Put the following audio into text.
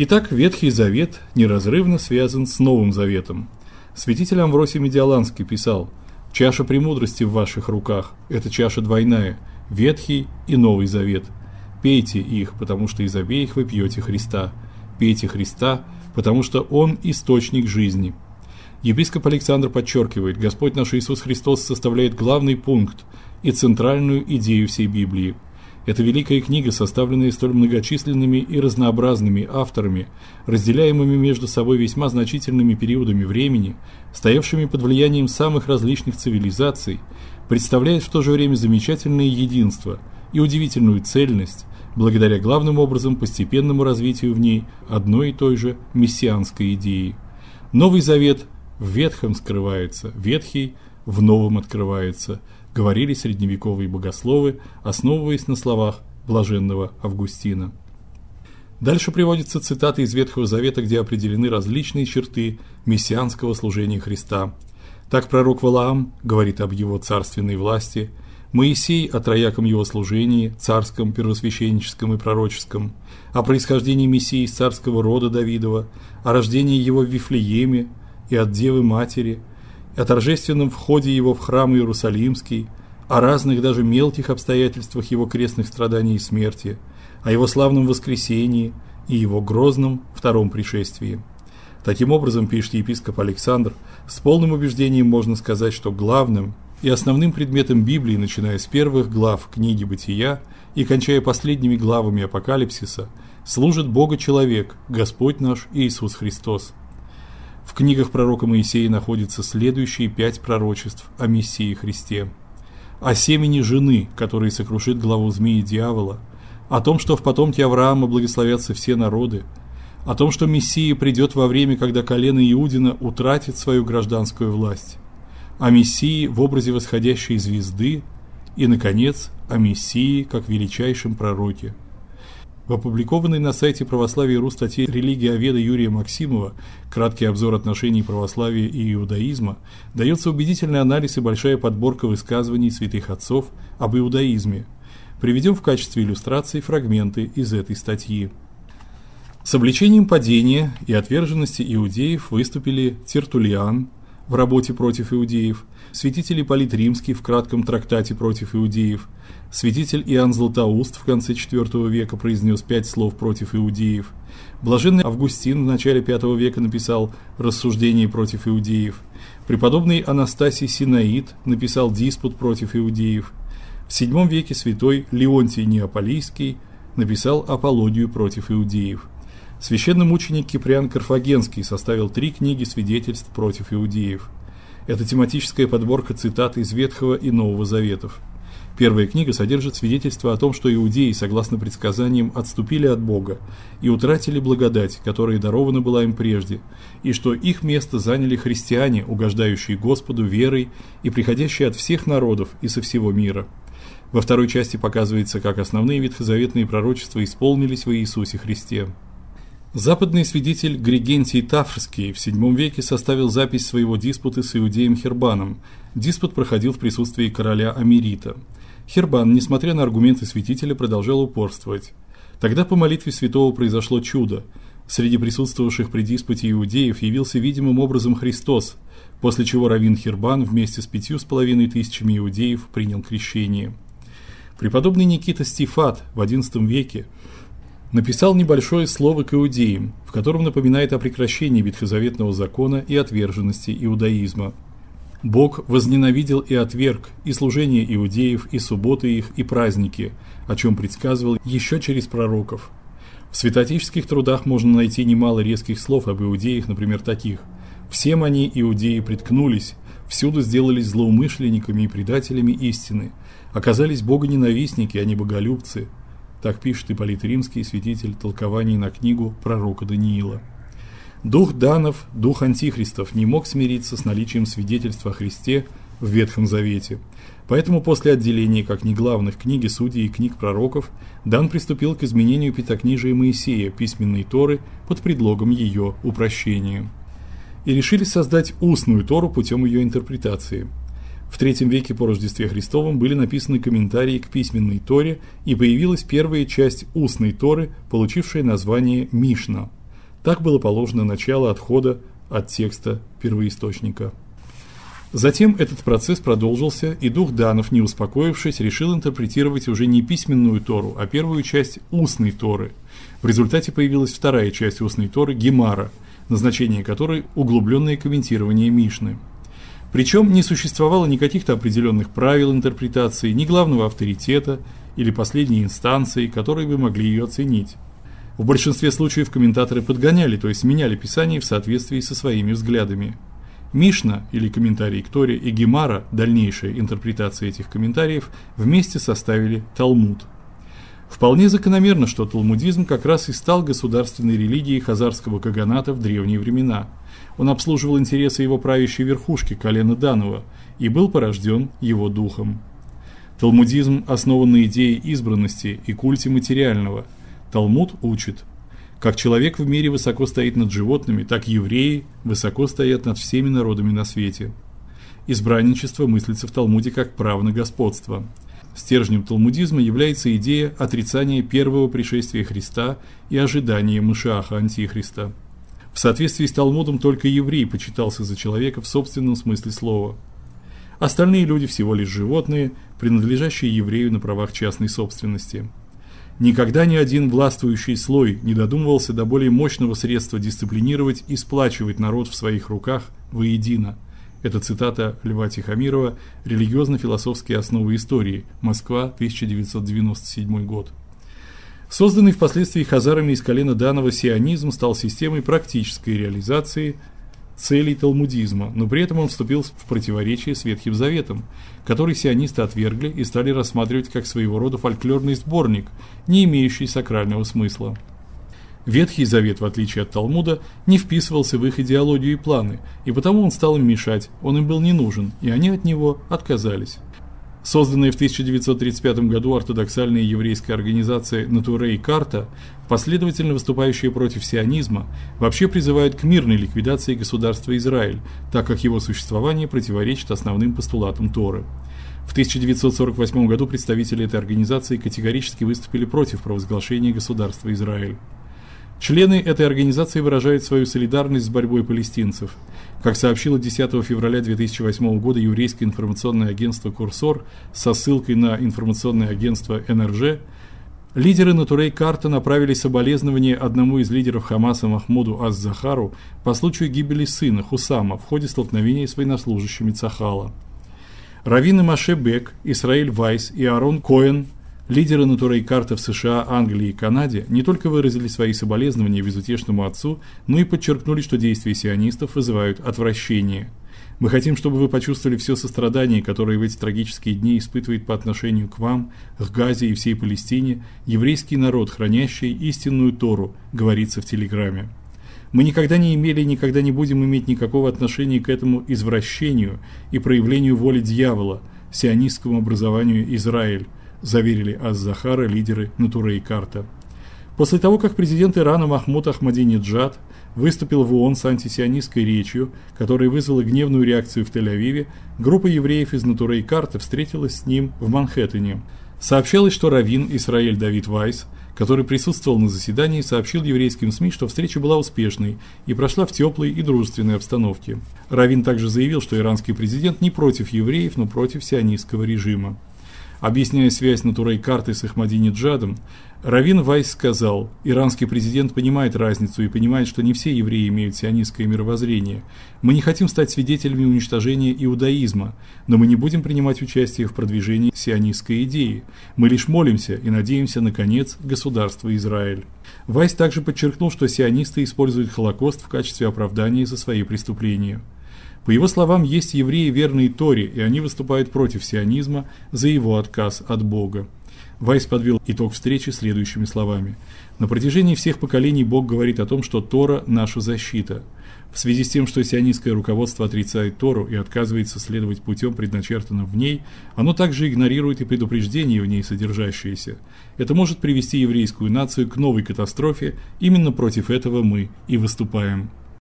Итак, Ветхий Завет неразрывно связан с Новым Заветом. Святитель Амвросий Медиаланский писал: "Чаша премудрости в ваших руках это чаша двойная, Ветхий и Новый Завет. Пейте их, потому что из обеих вы пьете Христа. Пейте Христа, потому что он источник жизни". Епископ Александр подчеркивает: Господь наш Иисус Христос составляет главный пункт и центральную идею всей Библии. Эта великая книга, составленная столь многочисленными и разнообразными авторами, разделяемыми между собой весьма значительными периодами времени, стоявшими под влиянием самых различных цивилизаций, представляет в то же время замечательное единство и удивительную цельность, благодаря главным образом постепенному развитию в ней одной и той же мессианской идеи. Новый Завет в ветхом скрывается, ветхий в новом открывается – говорили средневековые богословы, основываясь на словах блаженного Августина. Дальше приводятся цитаты из Ветхого Завета, где определены различные черты мессианского служения Христа. Так пророк Валаам говорит об его царственной власти, Моисей о трояком его служении, царском, первосвященническом и пророческом, о происхождении Мессии из царского рода Давидова, о рождении его в Вифлееме и от Девы Матери, о торжественном входе его в храм Иерусалимский, о разных даже мелких обстоятельствах его крестных страданий и смерти, о его славном воскресении и его грозном втором пришествии. Таким образом, пишет епископ Александр, с полным убеждением можно сказать, что главным и основным предметом Библии, начиная с первых глав книги Бытия и кончая последними главами Апокалипсиса, служит Бога-человек, Господь наш Иисус Христос. В книгах пророка Моисея находятся следующие пять пророчеств о Мессии Христе. О семени жены, который сокрушит главу змеи дьявола, о том, что в потомке Авраама благословятся все народы, о том, что Мессия придет во время, когда колено Иудина утратит свою гражданскую власть, о Мессии в образе восходящей звезды и наконец о Мессии как величайшем пророке. В опубликованной на сайте Православия.ру статье «Религия Оведа» Юрия Максимова «Краткий обзор отношений православия и иудаизма» дается убедительный анализ и большая подборка высказываний святых отцов об иудаизме. Приведем в качестве иллюстрации фрагменты из этой статьи. С обличением падения и отверженности иудеев выступили Тертулиан в работе против иудеев, святитель Ипполит Римский в кратком трактате против иудеев, Святитель Иоанн Златоуст в конце IV века произнес пять слов против иудеев. Блаженный Августин в начале V века написал Рассуждение против иудеев. Преподобный Анастасий Синаид написал Диспут против иудеев. В VII веке святой Леонтий Неаполийский написал Апологию против иудеев. Священномученик Киприан Карфагенский составил три книги свидетельств против иудеев. Это тематическая подборка цитат из Ветхого и Нового Заветов. Первая книга содержит свидетельство о том, что иудеи, согласно предсказаниям, отступили от Бога и утратили благодать, которая дарована была им прежде, и что их место заняли христиане, угождающие Господу верой и приходящие от всех народов и со всего мира. Во второй части показывается, как основные ветхозаветные пророчества исполнились в Иисусе Христе. Западный свидетель Григентий Тафрский в VII веке составил запись своего диспута с иудеем Хербаном. Диспут проходил в присутствии короля Америта. Хербан, несмотря на аргументы святителя, продолжал упорствовать. Тогда по молитве святого произошло чудо. Среди присутствовавших при диспуте иудеев явился видимым образом Христос, после чего раввин Хербан вместе с пятью с половиной тысячами иудеев принял крещение. Преподобный Никита Стифат в XI веке написал небольшое слово к иудеям, в котором напоминает о прекращении ветхозаветного закона и отверженности иудаизма. Бог возненавидел и отверг и служение иудеев, и субботы их, и праздники, о чем предсказывал еще через пророков. В святоотеческих трудах можно найти немало резких слов об иудеях, например, таких: "Всем они иудеи приткнулись, всюду сделались злоумышленниками и предателями истины, оказались богоненавистники, а не боголюбцы". Так пишет Ипполит Римский, святитель толкований на книгу пророка Даниила. Дух Данов, дух антихристов не мог смириться с наличием свидетельства о Христе в Ветхом Завете. Поэтому после отделения как не главных книги Судей и книг пророков, Дан приступил к изменению пятикнижия Моисея, письменной Торы, под предлогом ее упрощения. И решили создать устную Тору путем ее интерпретации. В III веке по Рождестве Христовом были написаны комментарии к письменной Торе, и появилась первая часть устной Торы, получившая название Мишна. Так было положено начало отхода от текста первоисточника. Затем этот процесс продолжился, и дух Данов, не успокоившись, решил интерпретировать уже не письменную Тору, а первую часть устной Торы. В результате появилась вторая часть устной Торы Гемара, назначение которой углубленное комментирование Мишны. Причем не существовало никаких-то определенных правил интерпретации, ни главного авторитета или последней инстанции, которые бы могли ее оценить. В большинстве случаев комментаторы подгоняли, то есть меняли Писание в соответствии со своими взглядами. Мишна или комментарий к Торе и Гемара, дальнейшая интерпретация этих комментариев, вместе составили Талмуд. Вполне закономерно, что талмудизм как раз и стал государственной религией хазарского каганата в древние времена. Он обслуживал интересы его правящей верхушки колена Данова и был порожден его духом. Талмудизм основан на идее избранности и культе материального. Талмуд учит – как человек в мире высоко стоит над животными, так евреи высоко стоят над всеми народами на свете. Избранничество мыслится в Талмуде как право на господство. Стержнем талмудизма является идея отрицания первого пришествия Христа и ожидания Машиаха антихриста. В соответствии с Талмудом только еврей почитался за человека в собственном смысле слова. Остальные люди всего лишь животные, принадлежащие еврею на правах частной собственности. Никогда ни один властвующий слой не додумывался до более мощного средства дисциплинировать и сплачивать народ в своих руках воедино. Это цитата Льва Тихомирова «Религиозно-философские основы истории. Москва, 1997 год». Созданный впоследствии хазарами из колена Данова сионизм стал системой практической реализации целей талмудизма, но при этом он вступил в противоречие с Ветхим Заветом, который сионисты отвергли и стали рассматривать как своего рода фольклорный сборник, не имеющий сакрального смысла. Ветхий Завет, в отличие от Талмуда, не вписывался в их идеологию и планы, и потому он стал им мешать, он им был не нужен, и они от него отказались. Созданная в 1935 году ортодоксальная еврейская организация Натурей Карта, последовательно выступающая против сионизма, вообще призывает к мирной ликвидации государства Израиль, так как его существование противоречит основным постулатам Торы. В 1948 году представители этой организации категорически выступили против провозглашения государства Израиль. Члены этой организации выражают свою солидарность с борьбой палестинцев. Как сообщило 10 февраля 2008 года еврейское информационное агентство Курсор со ссылкой на информационное агентство НРЖ, лидеры Натурей Карта направили соболезнования одному из лидеров Хамаса Махмуду Аз-Захару по случаю гибели сына Хусама в ходе столкновения с военнослужащими Цахала. Равины Маше Бек, Исраиль Вайс и Арон Коэн Лидеры натурой карты в США, Англии и Канаде не только выразили свои соболезнования безутешному отцу, но и подчеркнули, что действия сионистов вызывают отвращение. Мы хотим, чтобы вы почувствовали все сострадание, которое в эти трагические дни испытывает по отношению к вам, к Газе и всей Палестине, еврейский народ, хранящий истинную Тору, говорится в телеграмме. Мы никогда не имели и никогда не будем иметь никакого отношения к этому извращению и проявлению воли дьявола, сионистскому образованию Израиль, заверили Аз-Захара лидеры Натуры и Карта. После того, как президент Ирана Махмуд Ахмадинеджад выступил в ООН с антисионистской речью, которая вызвала гневную реакцию в Тель-Авиве, группа евреев из Натуры и Карта встретилась с ним в Манхэттене. Сообщалось, что раввин Исраэль Давид Вайс, который присутствовал на заседании, сообщил еврейским СМИ, что встреча была успешной и прошла в теплой и дружественной обстановке. Раввин также заявил, что иранский президент не против евреев, но против сионистского режима. Объясняя связь натурой карты с Ахмадинеджадом, Равин Вайс сказал: "Иранский президент понимает разницу и понимает, что не все евреи имеют сионистское мировоззрение. Мы не хотим стать свидетелями уничтожения иудаизма, но мы не будем принимать участие в продвижении сионистской идеи. Мы лишь молимся и надеемся на конец государства Израиль". Вайс также подчеркнул, что сионисты используют Холокост в качестве оправдания за свои преступления. По его словам, есть евреи верные Торе, и они выступают против сионизма за его отказ от Бога. Вайс подвел итог встречи следующими словами: На протяжении всех поколений Бог говорит о том, что Тора наша защита. В связи с тем, что сионистское руководство отрицает Тору и отказывается следовать путем, предначертанным в ней, оно также игнорирует и предупреждения в ней содержащиеся. Это может привести еврейскую нацию к новой катастрофе. Именно против этого мы и выступаем.